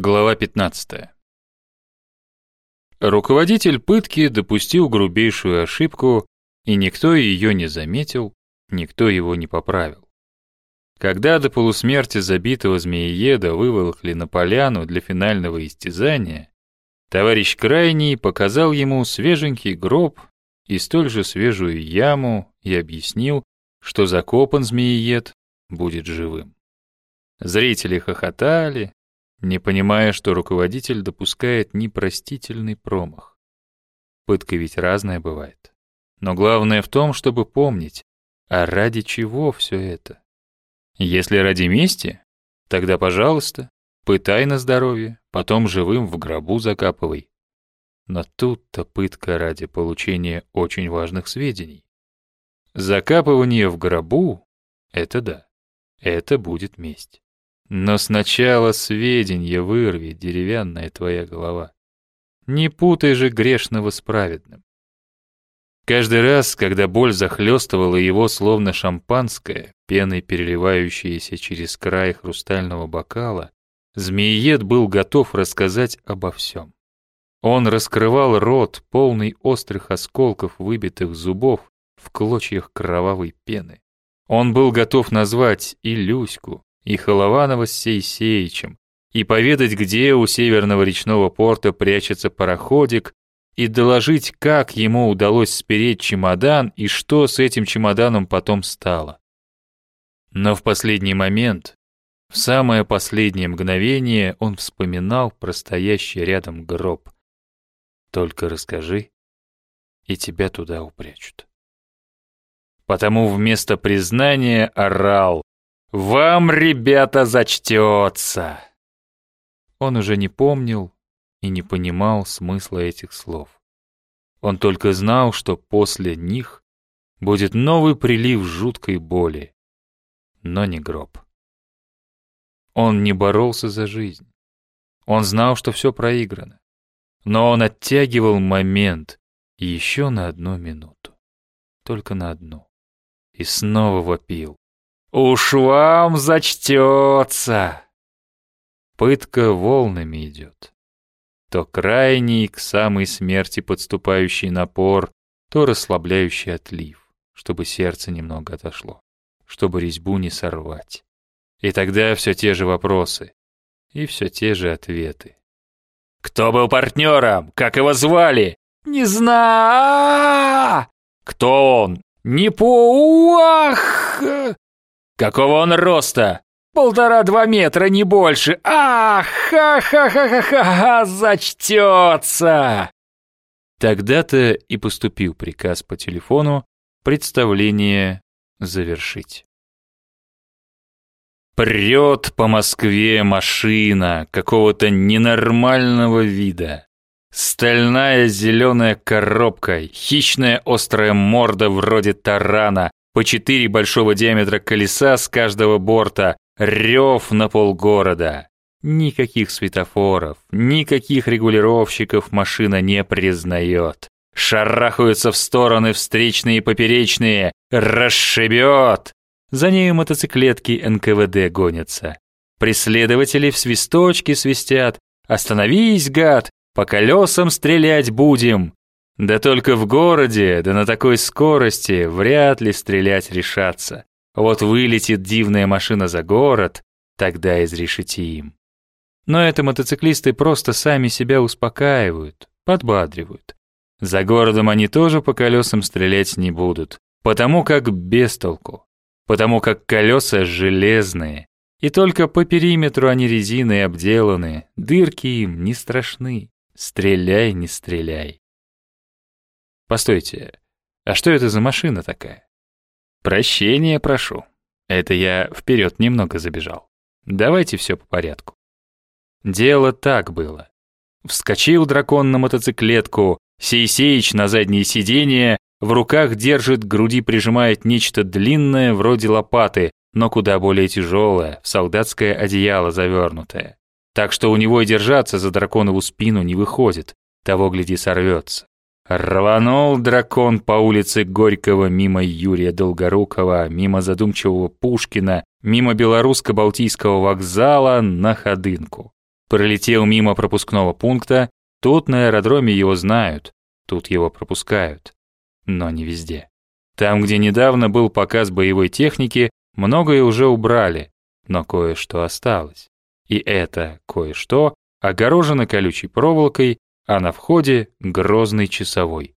Глава 15. Руководитель пытки допустил грубейшую ошибку, и никто ее не заметил, никто его не поправил. Когда до полусмерти забитого змеееда выволокли на поляну для финального истязания, товарищ Крайний показал ему свеженький гроб и столь же свежую яму и объяснил, что закопан змеиед будет живым. Зрители хохотали, не понимая, что руководитель допускает непростительный промах. Пытка ведь разная бывает. Но главное в том, чтобы помнить, а ради чего все это? Если ради мести, тогда, пожалуйста, пытай на здоровье, потом живым в гробу закапывай. Но тут-то пытка ради получения очень важных сведений. Закапывание в гробу — это да, это будет месть. Но сначала сведения вырви, деревянная твоя голова. Не путай же грешного с праведным. Каждый раз, когда боль захлестывала его словно шампанское, пеной переливающееся через край хрустального бокала, змеиед был готов рассказать обо всем. Он раскрывал рот, полный острых осколков выбитых зубов в клочьях кровавой пены. Он был готов назвать и Люську, и Холованова с Сейсеичем, и поведать, где у северного речного порта прячется пароходик, и доложить, как ему удалось спереть чемодан и что с этим чемоданом потом стало. Но в последний момент, в самое последнее мгновение он вспоминал про стоящий рядом гроб. «Только расскажи, и тебя туда упрячут». Потому вместо признания орал вам, ребята, зачтется!» Он уже не помнил и не понимал смысла этих слов. Он только знал, что после них будет новый прилив жуткой боли, но не гроб. Он не боролся за жизнь. Он знал, что все проиграно. Но он оттягивал момент еще на одну минуту. Только на одну. И снова вопил. Уж вам зачтется. Пытка волнами идет. То крайний, к самой смерти подступающий напор, то расслабляющий отлив, чтобы сердце немного отошло, чтобы резьбу не сорвать. И тогда все те же вопросы и все те же ответы. «Кто был партнером? Как его звали?» «Не знаю!» «Кто он?» «Не по... Ах!» Какого он роста? Полтора-два метра, не больше. Ах, ха-ха-ха-ха-ха, зачтется!» Тогда-то и поступил приказ по телефону представление завершить. Прет по Москве машина какого-то ненормального вида. Стальная зеленая коробка, хищная острая морда вроде тарана, по четыре большого диаметра колеса с каждого борта, рев на полгорода. Никаких светофоров, никаких регулировщиков машина не признает. Шарахаются в стороны встречные и поперечные, расшибет. За нею мотоциклетки НКВД гонятся. Преследователи в свисточки свистят. «Остановись, гад! По колесам стрелять будем!» Да только в городе, да на такой скорости, вряд ли стрелять решаться. Вот вылетит дивная машина за город, тогда изрешите им. Но это мотоциклисты просто сами себя успокаивают, подбадривают. За городом они тоже по колесам стрелять не будут, потому как без толку, потому как колеса железные, и только по периметру они резиной обделаны, дырки им не страшны. Стреляй, не стреляй. Постойте, а что это за машина такая? Прощения прошу. Это я вперед немного забежал. Давайте все по порядку. Дело так было. Вскочил дракон на мотоциклетку, Сейсеич на заднее сиденье, в руках держит, к груди прижимает нечто длинное, вроде лопаты, но куда более тяжелое, в солдатское одеяло завернутое. Так что у него и держаться за драконову спину не выходит, того, гляди, сорвется. Рванул дракон по улице Горького мимо Юрия Долгорукова, мимо задумчивого Пушкина, мимо белорусско-балтийского вокзала на Ходынку. Пролетел мимо пропускного пункта, тут на аэродроме его знают, тут его пропускают. Но не везде. Там, где недавно был показ боевой техники, многое уже убрали, но кое-что осталось. И это кое-что огорожено колючей проволокой, а на входе грозный часовой.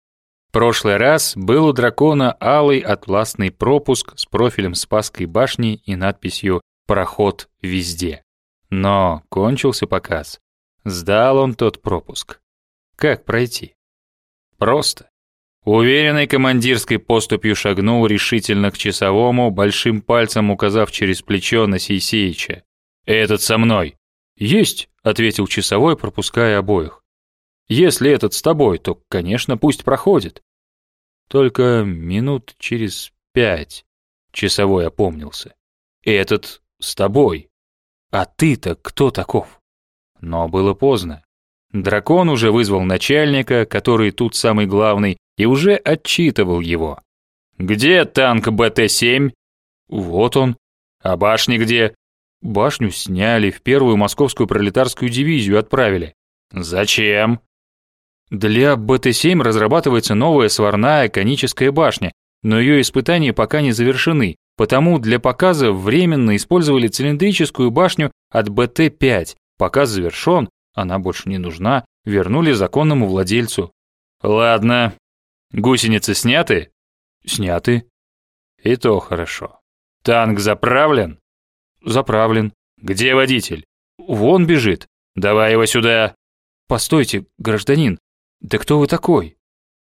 Прошлый раз был у дракона алый атласный пропуск с профилем Спасской башни и надписью «Проход везде». Но кончился показ. Сдал он тот пропуск. Как пройти? Просто. Уверенной командирской поступью шагнул решительно к часовому, большим пальцем указав через плечо на Сейсеича. «Этот со мной». «Есть», — ответил часовой, пропуская обоих. «Если этот с тобой, то, конечно, пусть проходит». Только минут через пять часовой опомнился. «Этот с тобой. А ты-то кто таков?» Но было поздно. Дракон уже вызвал начальника, который тут самый главный, и уже отчитывал его. «Где танк БТ-7?» «Вот он». «А башни где?» «Башню сняли, в первую московскую пролетарскую дивизию отправили». «Зачем?» Для БТ-7 разрабатывается новая сварная коническая башня, но ее испытания пока не завершены, потому для показа временно использовали цилиндрическую башню от БТ-5. Показ завершен, она больше не нужна, вернули законному владельцу. Ладно. Гусеницы сняты? Сняты. И то хорошо. Танк заправлен? Заправлен. Где водитель? Вон бежит. Давай его сюда. Постойте, гражданин. Да кто вы такой?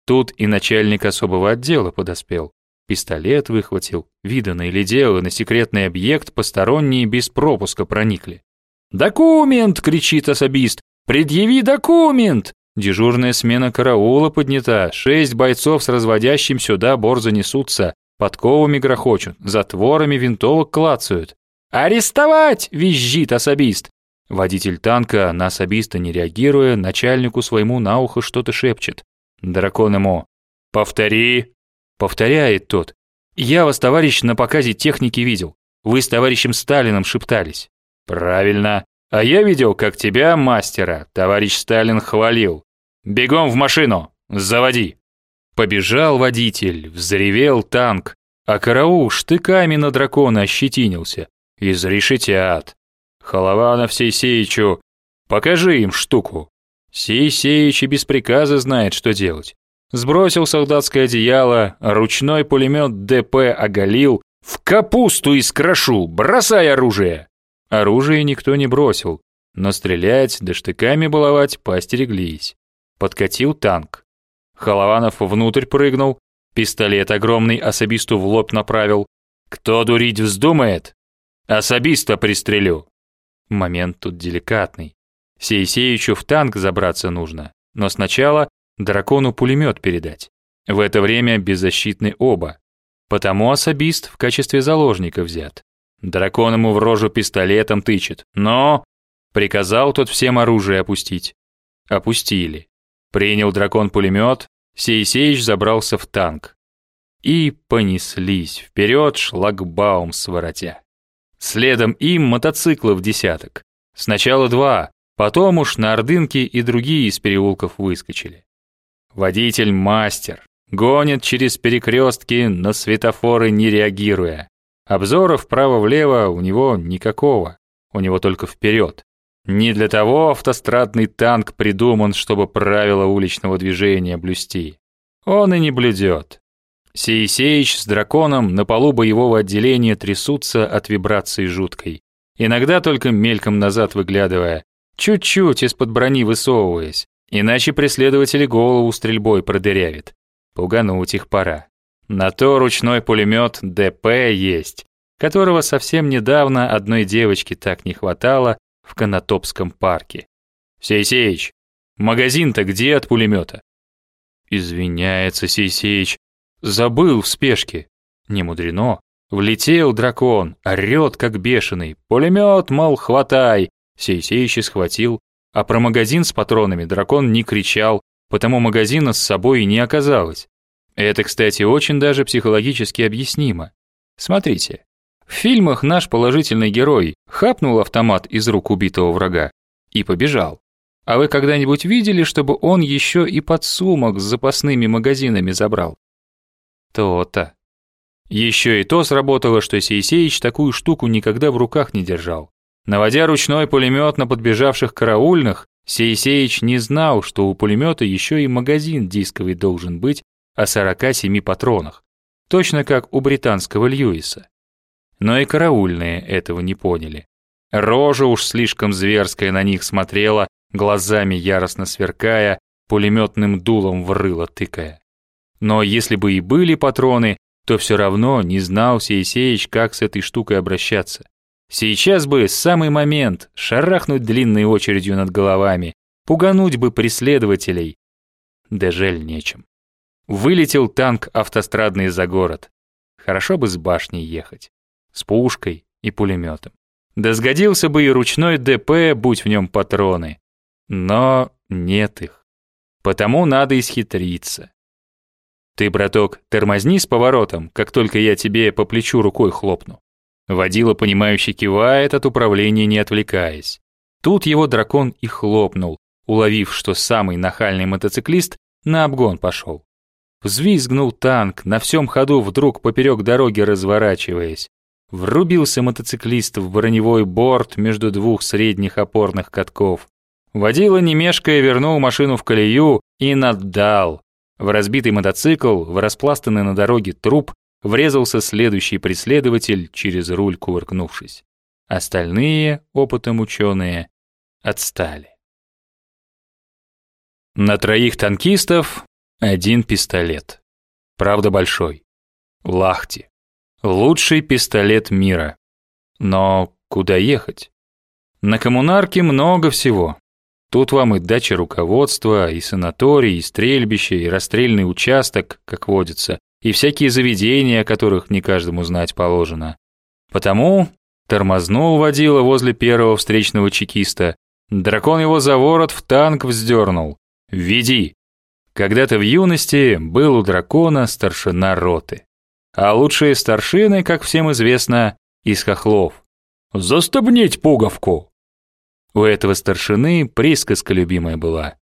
Тут и начальник особого отдела подоспел. Пистолет выхватил. Видано или дело, на секретный объект посторонние без пропуска проникли. «Документ!» — кричит особист. «Предъяви документ!» Дежурная смена караула поднята, шесть бойцов с разводящим сюда борзо несутся, подковами грохочут, затворами винтовок клацают. «Арестовать!» — визжит особист. Водитель танка, на особиста не реагируя, начальнику своему на ухо что-то шепчет. Дракон ему «Повтори!» Повторяет тот. «Я вас, товарищ, на показе техники видел. Вы с товарищем Сталином шептались». Правильно. А я видел, как тебя, мастера, товарищ Сталин хвалил. Бегом в машину, заводи. Побежал водитель, взревел танк, а караул штыками на дракона ощетинился. Изрешетят. Холованов Сейсеичу, покажи им штуку. Сейсеич и без приказа знает, что делать. Сбросил солдатское одеяло, ручной пулемет ДП оголил, в капусту искрошу, бросай оружие. Оружие никто не бросил, но стрелять да штыками баловать поостереглись. Подкатил танк. Холованов внутрь прыгнул, пистолет огромный особисту в лоб направил. «Кто дурить вздумает? Особиста пристрелю!» Момент тут деликатный. Сейсеичу в танк забраться нужно, но сначала дракону пулемет передать. В это время беззащитны оба. Потому особист в качестве заложника взят. Дракон ему в рожу пистолетом тычет. Но приказал тот всем оружие опустить. Опустили. Принял дракон пулемет, Сейсеич забрался в танк. И понеслись вперед шлагбаум своротя. Следом им мотоциклов десяток. Сначала два, потом уж на Ордынке и другие из переулков выскочили. Водитель мастер, гонит через перекрестки, на светофоры не реагируя. Обзора вправо-влево у него никакого, у него только вперед. Не для того автострадный танк придуман, чтобы правила уличного движения блюсти. Он и не блюдет. Сейсеич с драконом на полу боевого отделения трясутся от вибрации жуткой. Иногда только мельком назад выглядывая, чуть-чуть из-под брони высовываясь, иначе преследователи голову стрельбой продырявит. Пугануть их пора. На то ручной пулемет ДП есть, которого совсем недавно одной девочке так не хватало в Конотопском парке. «Сейсеич, магазин-то где от пулемета?» Извиняется Сейсеич, забыл в спешке. Не мудрено. Влетел дракон, орёт как бешеный. Пулемет, мол, хватай. Сейсеич схватил. А про магазин с патронами дракон не кричал, потому магазина с собой и не оказалось. Это, кстати, очень даже психологически объяснимо. Смотрите. В фильмах наш положительный герой хапнул автомат из рук убитого врага, и побежал. А вы когда-нибудь видели, чтобы он еще и подсумок с запасными магазинами забрал? То-то. Еще и то сработало, что Сейсеич такую штуку никогда в руках не держал. Наводя ручной пулемет на подбежавших караульных, Сейсеич не знал, что у пулемета еще и магазин дисковый должен быть о 47 патронах, точно как у британского Льюиса. Но и караульные этого не поняли. Рожа уж слишком зверская на них смотрела, глазами яростно сверкая, пулеметным дулом в рыло тыкая. Но если бы и были патроны, то все равно не знал Сейсеич, как с этой штукой обращаться. Сейчас бы самый момент шарахнуть длинной очередью над головами, пугануть бы преследователей. Да жаль нечем. Вылетел танк автострадный за город. Хорошо бы с башней ехать. С пушкой и пулеметом. Да сгодился бы и ручной ДП, будь в нем патроны. Но нет их. Потому надо исхитриться. Ты, браток, тормозни с поворотом, как только я тебе по плечу рукой хлопну. Водила, понимающе кивает от управления, не отвлекаясь. Тут его дракон и хлопнул, уловив, что самый нахальный мотоциклист на обгон пошел. Взвизгнул танк, на всем ходу вдруг поперек дороги разворачиваясь. Врубился мотоциклист в броневой борт между двух средних опорных катков. Водила, не мешкая, вернул машину в колею и наддал. В разбитый мотоцикл, в распластанный на дороге труп, врезался следующий преследователь, через руль кувыркнувшись. Остальные, опытом ученые, отстали. На троих танкистов один пистолет. Правда большой. Лахти. Лучший пистолет мира. Но куда ехать? На коммунарке много всего. Тут вам и дача руководства, и санаторий, и стрельбище, и расстрельный участок, как водится, и всякие заведения, о которых не каждому знать положено. Потому тормознул водила возле первого встречного чекиста. Дракон его за ворот в танк вздернул. «Веди!» Когда-то в юности был у дракона старшина роты. А лучшие старшины, как всем известно, из хохлов. «Застобнить пуговку!» У этого старшины присказка любимая была.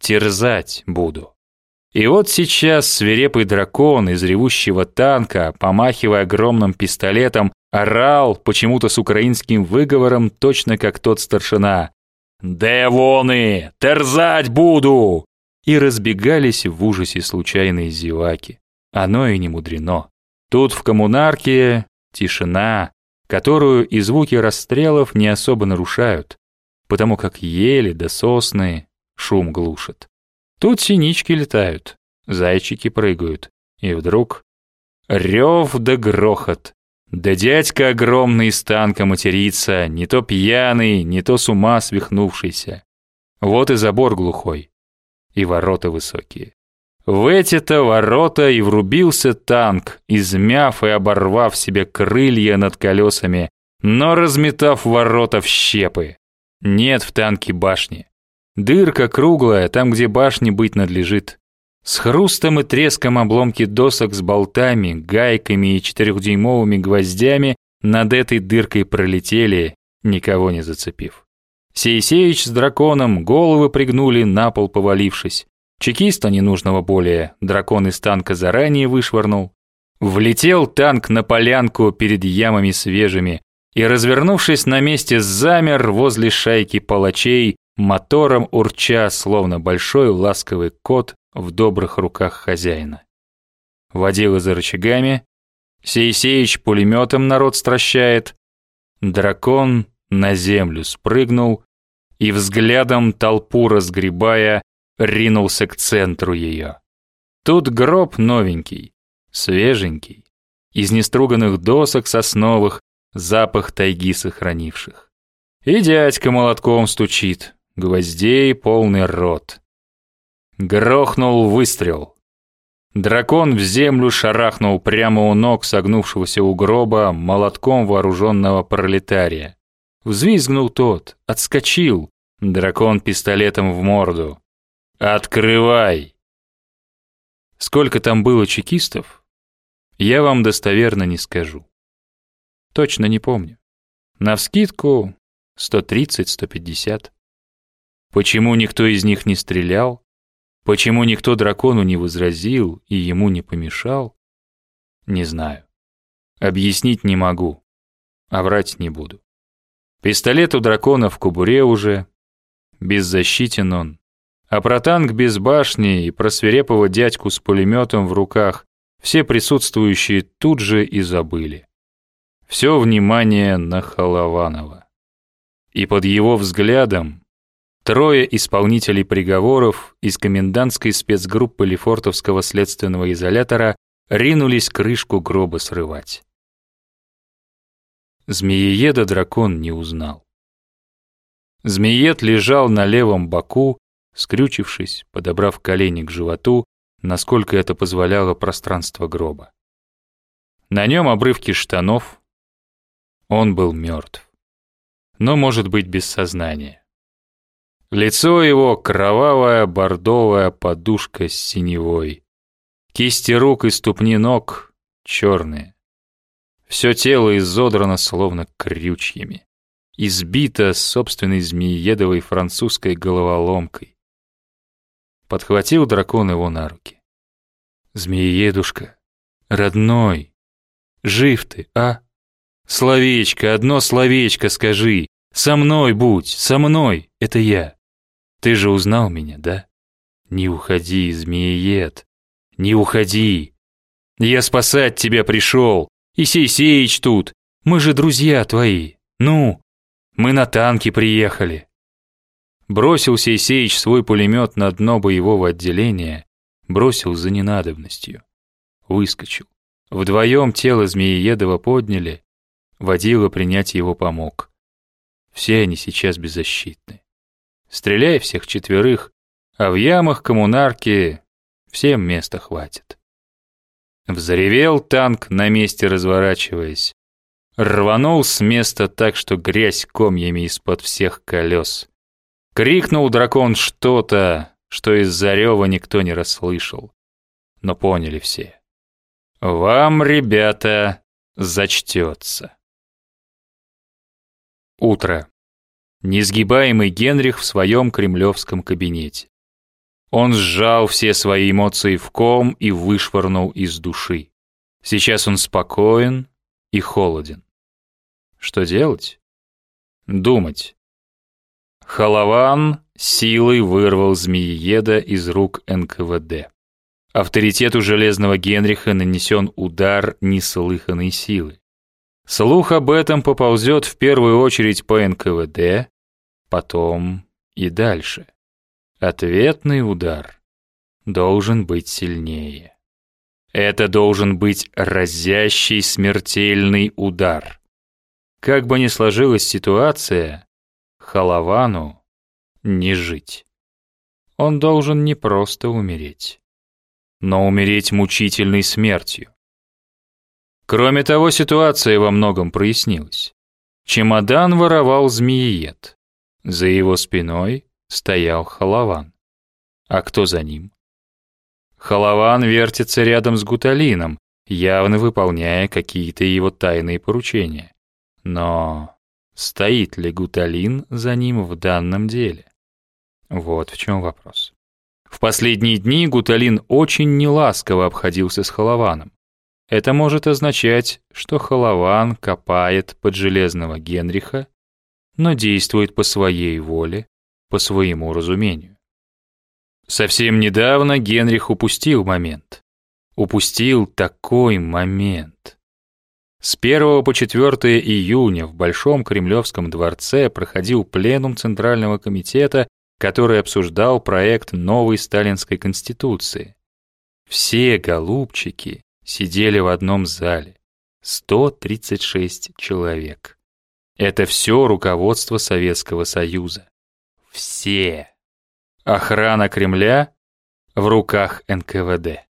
«Терзать буду». И вот сейчас свирепый дракон из ревущего танка, помахивая огромным пистолетом, орал почему-то с украинским выговором, точно как тот старшина. «Девоны! Терзать буду!» И разбегались в ужасе случайные зеваки. Оно и не мудрено. Тут в коммунарке тишина, которую и звуки расстрелов не особо нарушают, потому как ели да сосны шум глушат. Тут синички летают, зайчики прыгают, и вдруг рев да грохот. Да дядька огромный из танка матерится, не то пьяный, не то с ума свихнувшийся. Вот и забор глухой, и ворота высокие. В эти-то ворота и врубился танк, измяв и оборвав себе крылья над колесами, но разметав ворота в щепы. Нет в танке башни. Дырка круглая, там, где башни быть надлежит. С хрустом и треском обломки досок с болтами, гайками и четырехдюймовыми гвоздями над этой дыркой пролетели, никого не зацепив. Сейсеич с драконом головы пригнули, на пол повалившись. Чекиста ненужного более дракон из танка заранее вышвырнул. Влетел танк на полянку перед ямами свежими и, развернувшись на месте, замер возле шайки палачей, мотором урча, словно большой ласковый кот в добрых руках хозяина. Водила за рычагами, Сейсеич пулеметом народ стращает, дракон на землю спрыгнул и взглядом толпу разгребая, ринулся к центру ее. Тут гроб новенький, свеженький, из неструганных досок сосновых, запах тайги сохранивших. И дядька молотком стучит, гвоздей полный рот. Грохнул выстрел. Дракон в землю шарахнул прямо у ног согнувшегося у гроба молотком вооруженного пролетария. Взвизгнул тот, отскочил, дракон пистолетом в морду. «Открывай!» Сколько там было чекистов, я вам достоверно не скажу. Точно не помню. Навскидку 130-150. Почему никто из них не стрелял? Почему никто дракону не возразил и ему не помешал? Не знаю. Объяснить не могу, а врать не буду. Пистолет у дракона в кобуре уже, беззащитен он. А про танк без башни и про свирепого дядьку с пулеметом в руках все присутствующие тут же и забыли. Все внимание на Холованова. И под его взглядом трое исполнителей приговоров из комендантской спецгруппы Лефортовского следственного изолятора ринулись крышку гроба срывать. Змеееда дракон не узнал. Змеед лежал на левом боку, скрючившись, подобрав колени к животу, насколько это позволяло пространство гроба. На нем обрывки штанов. Он был мертв. Но, может быть, без сознания. Лицо его кровавая бордовая подушка с синевой. Кисти рук и ступни ног черные. Все тело изодрано словно крючьями. Избито собственной змеедовой французской головоломкой. Подхватил дракон его на руки. «Змеедушка, родной, жив ты, а? Словечко, одно словечко скажи. Со мной будь, со мной, это я. Ты же узнал меня, да? Не уходи, змеед, не уходи. Я спасать тебя пришел, и Сейсеич тут. Мы же друзья твои. Ну, мы на танке приехали. Бросил Сейсеич свой пулемет на дно боевого отделения, бросил за ненадобностью. Выскочил. Вдвоем тело Змееедова подняли, водила принять его помог. Все они сейчас беззащитны. Стреляй всех четверых, а в ямах коммунарки всем места хватит. Взревел танк, на месте разворачиваясь. Рванул с места так, что грязь комьями из-под всех колес. Крикнул дракон что-то, что из-за рева никто не расслышал. Но поняли все. «Вам, ребята, зачтется». Утро. Несгибаемый Генрих в своем кремлевском кабинете. Он сжал все свои эмоции в ком и вышвырнул из души. Сейчас он спокоен и холоден. Что делать? Думать. Халаван силой вырвал змеиеда из рук НКВД. Авторитету Железного Генриха нанесен удар неслыханной силы. Слух об этом поползет в первую очередь по НКВД, потом и дальше. Ответный удар должен быть сильнее. Это должен быть разящий смертельный удар. Как бы ни сложилась ситуация, Халавану не жить. Он должен не просто умереть, но умереть мучительной смертью. Кроме того, ситуация во многом прояснилась. Чемодан воровал змеиед. За его спиной стоял Халаван. А кто за ним? Халаван вертится рядом с Гуталином, явно выполняя какие-то его тайные поручения. Но стоит ли Гуталин за ним в данном деле? Вот в чем вопрос. В последние дни Гуталин очень неласково обходился с Халаваном. Это может означать, что Халаван копает под железного Генриха, но действует по своей воле по своему разумению. Совсем недавно Генрих упустил момент. Упустил такой момент. С 1 по 4 июня в Большом Кремлевском дворце проходил пленум Центрального комитета, который обсуждал проект новой сталинской конституции. Все голубчики сидели в одном зале. 136 человек. Это все руководство Советского Союза. Все. Охрана Кремля в руках НКВД.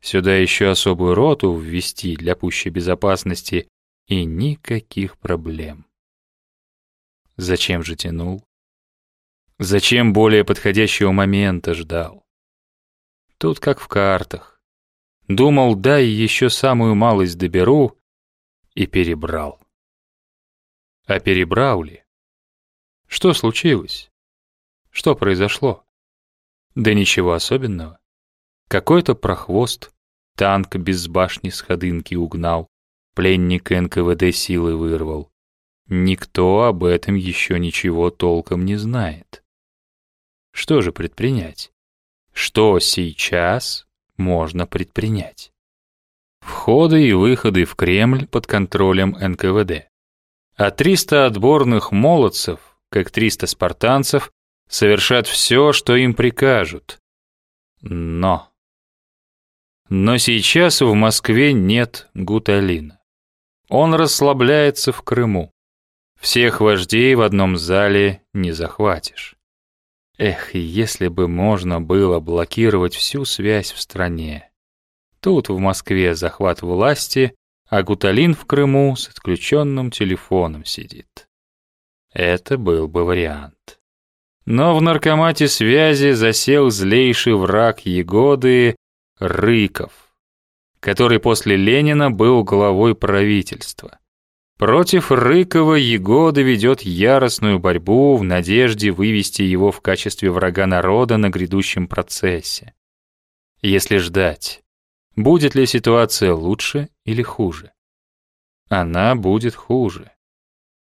Сюда еще особую роту ввести для пущей безопасности и никаких проблем. Зачем же тянул? Зачем более подходящего момента ждал? Тут как в картах. Думал, дай еще самую малость доберу, и перебрал. А перебрал ли? Что случилось? Что произошло? Да ничего особенного. Какой-то прохвост танк без башни с ходынки угнал, пленник НКВД силы вырвал. Никто об этом еще ничего толком не знает. Что же предпринять? Что сейчас можно предпринять? Входы и выходы в Кремль под контролем НКВД. А 300 отборных молодцев, как 300 спартанцев, совершат все, что им прикажут. Но... Но сейчас в Москве нет Гуталина. Он расслабляется в Крыму. Всех вождей в одном зале не захватишь. Эх, если бы можно было блокировать всю связь в стране. Тут в Москве захват власти, а Гуталин в Крыму с отключенным телефоном сидит. Это был бы вариант. Но в наркомате связи засел злейший враг Егоды Рыков, который после Ленина был главой правительства. Против Рыкова Егода ведет яростную борьбу в надежде вывести его в качестве врага народа на грядущем процессе. Если ждать, будет ли ситуация лучше или хуже? Она будет хуже.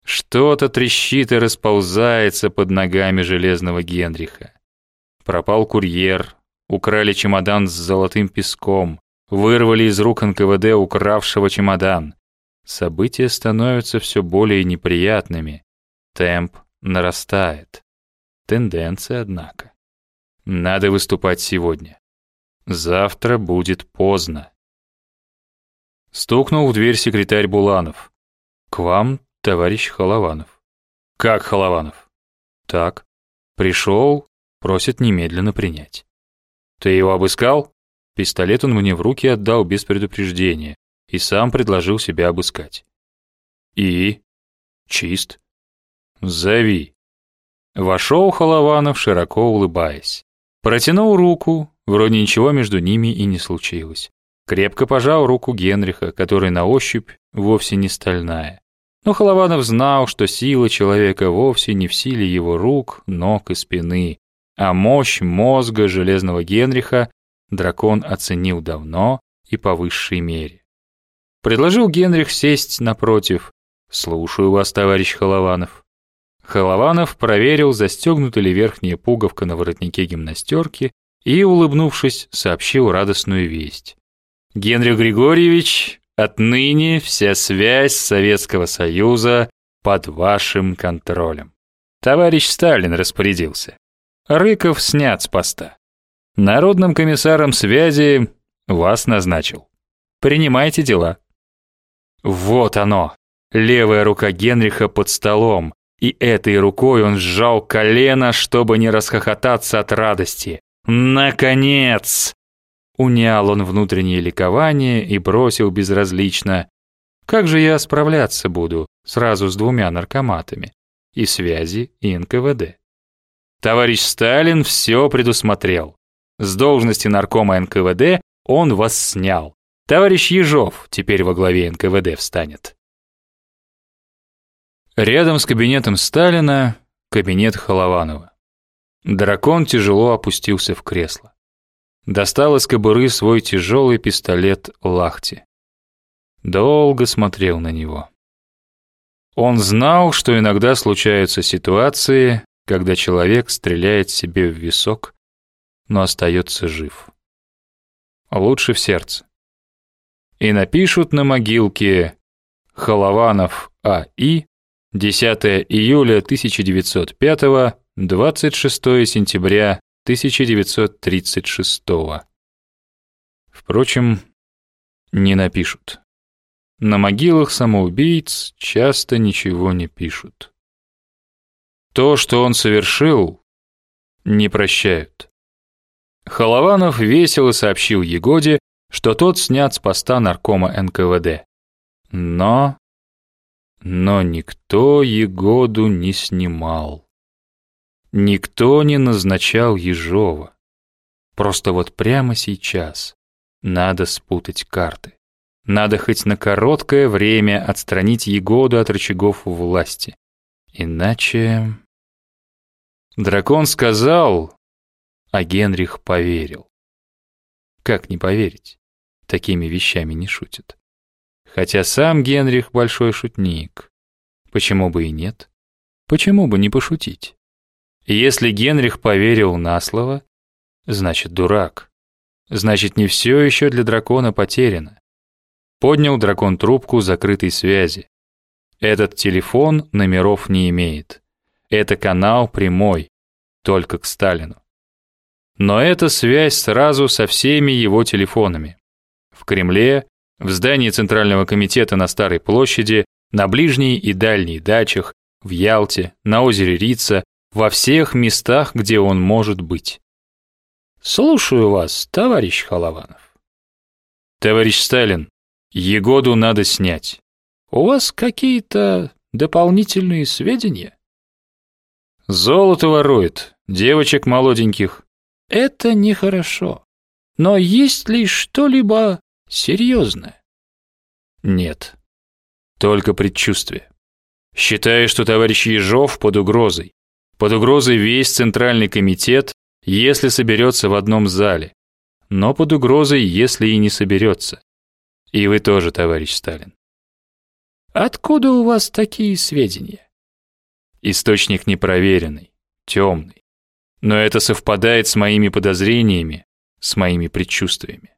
Что-то трещит и расползается под ногами железного Генриха. Пропал курьер, украли чемодан с золотым песком, вырвали из рук НКВД укравшего чемодан. События становятся все более неприятными. Темп нарастает. Тенденция, однако. Надо выступать сегодня. Завтра будет поздно. Стукнул в дверь секретарь Буланов. «К вам, товарищ Холованов». «Как Холованов?» «Так. Пришел, просит немедленно принять». «Ты его обыскал?» Пистолет он мне в руки отдал без предупреждения и сам предложил себя обыскать. И? Чист. Зови. Вошел Холованов, широко улыбаясь. Протянул руку, вроде ничего между ними и не случилось. Крепко пожал руку Генриха, который на ощупь вовсе не стальная. Но Холованов знал, что сила человека вовсе не в силе его рук, ног и спины, а мощь мозга железного Генриха дракон оценил давно и по высшей мере. Предложил Генрих сесть напротив. «Слушаю вас, товарищ Холованов». Холованов проверил, застегнута ли верхняя пуговка на воротнике гимнастерки и, улыбнувшись, сообщил радостную весть. «Генрих Григорьевич, отныне вся связь Советского Союза под вашим контролем. Товарищ Сталин распорядился. Рыков снят с поста. Народным комиссаром связи вас назначил. Принимайте дела». Вот оно. Левая рука Генриха под столом, и этой рукой он сжал колено, чтобы не расхохотаться от радости. Наконец! Унял он внутреннее ликование и бросил безразлично: "Как же я справляться буду сразу с двумя наркоматами и связи, и НКВД?" Товарищ Сталин все предусмотрел. С должности наркома НКВД он вас снял. Товарищ Ежов теперь во главе НКВД встанет. Рядом с кабинетом Сталина кабинет Холованова. Дракон тяжело опустился в кресло. Достал из кобуры свой тяжелый пистолет Лахти. Долго смотрел на него. Он знал, что иногда случаются ситуации, когда человек стреляет себе в висок, но остается жив. Лучше в сердце и напишут на могилке Холованов А.И. 10 июля 1905, 26 сентября 1936. Впрочем, не напишут. На могилах самоубийц часто ничего не пишут. То, что он совершил, не прощают. Холованов весело сообщил Егоде, что тот снят с поста наркома НКВД. Но... Но никто Егоду не снимал. Никто не назначал Ежова. Просто вот прямо сейчас надо спутать карты. Надо хоть на короткое время отстранить Егоду от рычагов власти. Иначе... Дракон сказал, а Генрих поверил. Как не поверить? Такими вещами не шутят. Хотя сам Генрих большой шутник. Почему бы и нет? Почему бы не пошутить? Если Генрих поверил на слово, значит дурак. Значит, не все еще для дракона потеряно. Поднял дракон трубку закрытой связи. Этот телефон номеров не имеет. Это канал прямой, только к Сталину. Но это связь сразу со всеми его телефонами. В Кремле, в здании Центрального комитета на Старой площади, на ближней и дальней дачах, в Ялте, на озере Рица, во всех местах, где он может быть. Слушаю вас, товарищ Холованов. Товарищ Сталин, Егоду надо снять. У вас какие-то дополнительные сведения? Золото ворует, девочек молоденьких. Это нехорошо. Но есть ли что-либо серьезное? Нет. Только предчувствие. Считаю, что товарищ Ежов под угрозой. Под угрозой весь Центральный комитет, если соберется в одном зале. Но под угрозой, если и не соберется. И вы тоже, товарищ Сталин. Откуда у вас такие сведения? Источник непроверенный, темный. Но это совпадает с моими подозрениями, с моими предчувствиями.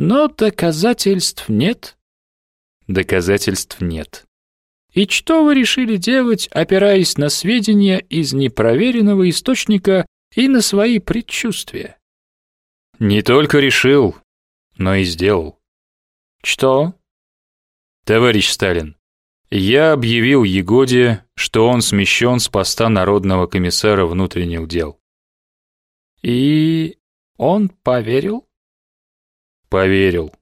Но доказательств нет. Доказательств нет. И что вы решили делать, опираясь на сведения из непроверенного источника и на свои предчувствия? Не только решил, но и сделал. Что? Товарищ Сталин, я объявил Егоде, что он смещен с поста Народного комиссара внутренних дел. И он поверил? Поверил.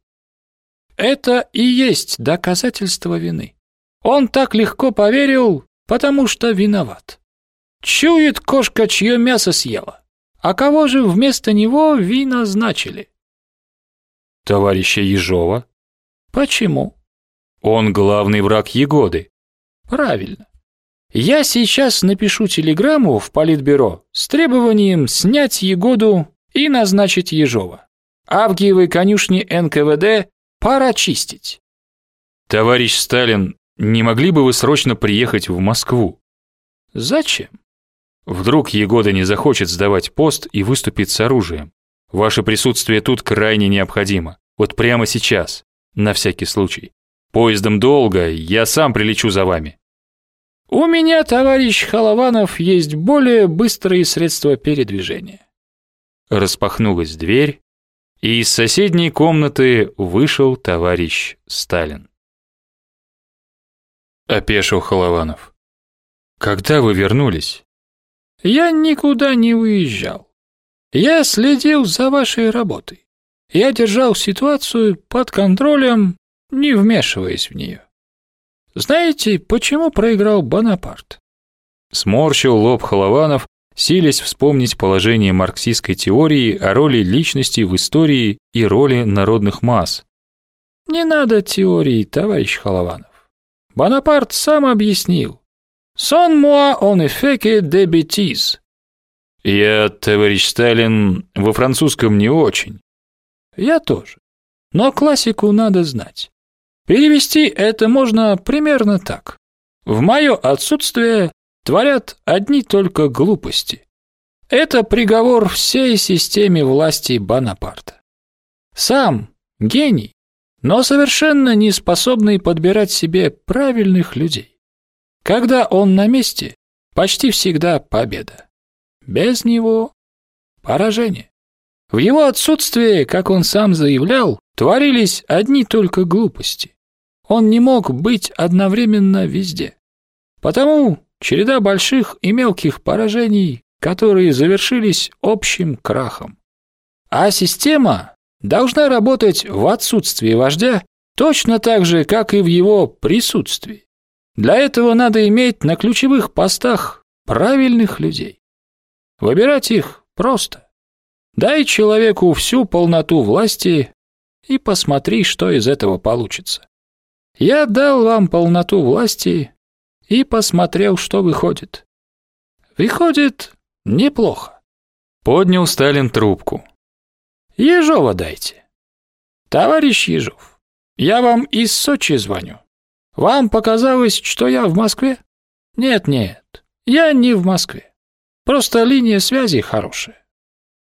Это и есть доказательство вины. Он так легко поверил, потому что виноват. Чует кошка, чье мясо съела. А кого же вместо него вина назначили? Товарища Ежова. Почему? Он главный враг Егоды. Правильно. Я сейчас напишу телеграмму в политбюро с требованием снять Егоду и назначить Ежова. Авгиевой конюшни НКВД пора чистить. Товарищ Сталин, не могли бы вы срочно приехать в Москву? Зачем? Вдруг Егода не захочет сдавать пост и выступить с оружием. Ваше присутствие тут крайне необходимо. Вот прямо сейчас на всякий случай. Поездом долго, я сам прилечу за вами. У меня, товарищ Холованов, есть более быстрые средства передвижения. Распахнулась дверь, и из соседней комнаты вышел товарищ Сталин. Опешил Холованов. Когда вы вернулись? Я никуда не уезжал. Я следил за вашей работой. Я держал ситуацию под контролем, не вмешиваясь в нее. Знаете, почему проиграл Бонапарт? Сморщил лоб Холованов, силясь вспомнить положение марксистской теории о роли личности в истории и роли народных масс. Не надо теории, товарищ Холованов. Бонапарт сам объяснил. «Сон moi on effet de bêtises». Я, товарищ Сталин, во французском не очень. Я тоже. Но классику надо знать. Перевести это можно примерно так. В мое отсутствие творят одни только глупости. Это приговор всей системе власти Бонапарта. Сам гений, но совершенно не способный подбирать себе правильных людей. Когда он на месте, почти всегда победа. Без него поражение. В его отсутствие, как он сам заявлял, творились одни только глупости. Он не мог быть одновременно везде. Потому череда больших и мелких поражений, которые завершились общим крахом. А система должна работать в отсутствии вождя точно так же, как и в его присутствии. Для этого надо иметь на ключевых постах правильных людей. Выбирать их просто. Дай человеку всю полноту власти и посмотри, что из этого получится. Я дал вам полноту власти и посмотрел, что выходит. Выходит, неплохо. Поднял Сталин трубку. Ежова дайте. Товарищ Ежов, я вам из Сочи звоню. Вам показалось, что я в Москве? Нет, нет, я не в Москве. Просто линия связи хорошая.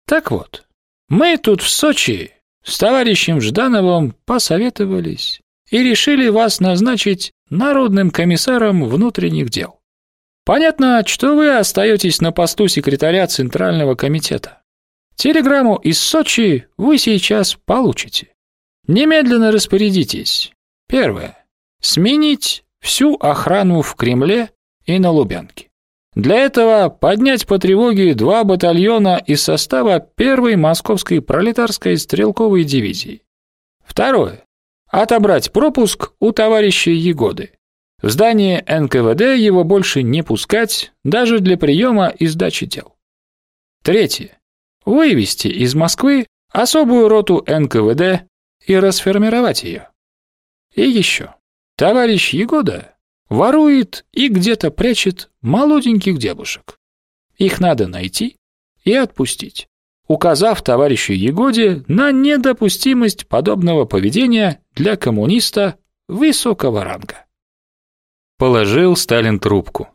Так вот, мы тут в Сочи с товарищем Ждановым посоветовались и решили вас назначить народным комиссаром внутренних дел. Понятно, что вы остаетесь на посту секретаря Центрального комитета. Телеграмму из Сочи вы сейчас получите. Немедленно распорядитесь. Первое. Сменить всю охрану в Кремле и на Лубянке. Для этого поднять по тревоге два батальона из состава первой Московской пролетарской стрелковой дивизии. Второе. Отобрать пропуск у товарища Егоды. В здание НКВД его больше не пускать, даже для приема и сдачи дел. Третье. Вывести из Москвы особую роту НКВД и расформировать ее. И еще. Товарищ Егода ворует и где-то прячет молоденьких девушек. Их надо найти и отпустить, указав товарищу Егоде на недопустимость подобного поведения для коммуниста высокого ранга. Положил Сталин трубку.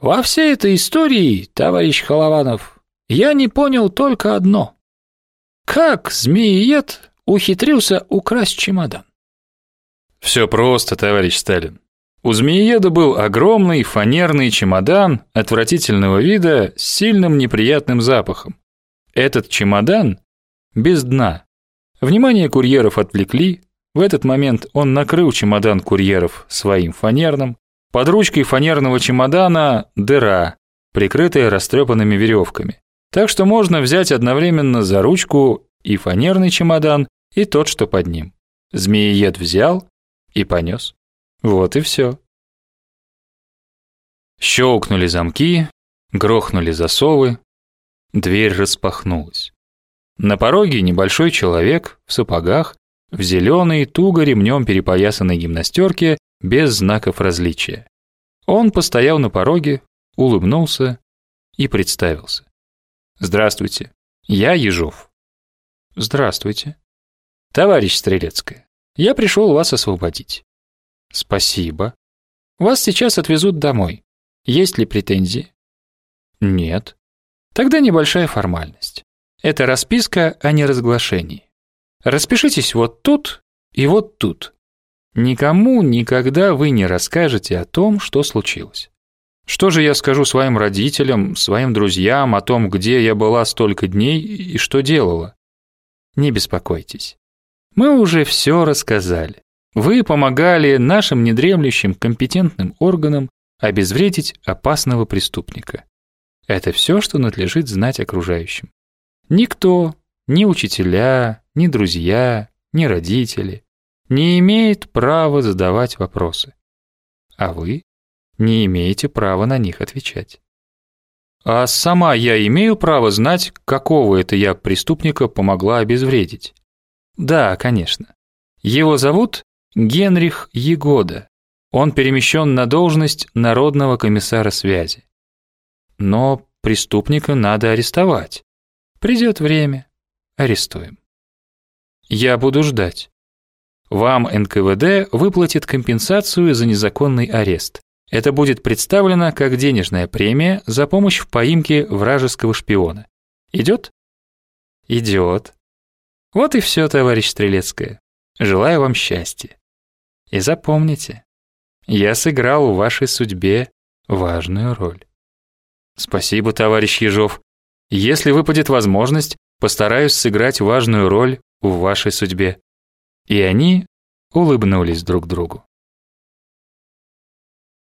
Во всей этой истории, товарищ Холованов, я не понял только одно. Как змеиед ухитрился украсть чемодан? Все просто, товарищ Сталин. У змеиеда был огромный фанерный чемодан отвратительного вида с сильным неприятным запахом. Этот чемодан без дна. Внимание курьеров отвлекли. В этот момент он накрыл чемодан курьеров своим фанерным. Под ручкой фанерного чемодана дыра, прикрытая растрепанными веревками. Так что можно взять одновременно за ручку и фанерный чемодан, и тот, что под ним. Змеиед взял и понес. Вот и все. Щелкнули замки, грохнули засовы, дверь распахнулась. На пороге небольшой человек в сапогах, в зеленой, туго ремнем перепоясанной гимнастерке, без знаков различия. Он постоял на пороге, улыбнулся и представился. «Здравствуйте, я Ежов». «Здравствуйте». «Товарищ Стрелецкая, я пришел вас освободить». Спасибо. Вас сейчас отвезут домой. Есть ли претензии? Нет. Тогда небольшая формальность. Это расписка о неразглашении. Распишитесь вот тут и вот тут. Никому никогда вы не расскажете о том, что случилось. Что же я скажу своим родителям, своим друзьям о том, где я была столько дней и что делала? Не беспокойтесь. Мы уже все рассказали. Вы помогали нашим недремлющим компетентным органам обезвредить опасного преступника. Это все, что надлежит знать окружающим. Никто, ни учителя, ни друзья, ни родители не имеет права задавать вопросы. А вы не имеете права на них отвечать. А сама я имею право знать, какого это я преступника помогла обезвредить? Да, конечно. Его зовут Генрих Егода. Он перемещен на должность народного комиссара связи. Но преступника надо арестовать. Придет время, арестуем. Я буду ждать. Вам НКВД выплатит компенсацию за незаконный арест. Это будет представлено как денежная премия за помощь в поимке вражеского шпиона. Идет? Идет. Вот и все, товарищ Стрелецкая. Желаю вам счастья. И запомните, я сыграл в вашей судьбе важную роль. Спасибо, товарищ Ежов. Если выпадет возможность, постараюсь сыграть важную роль в вашей судьбе. И они улыбнулись друг другу.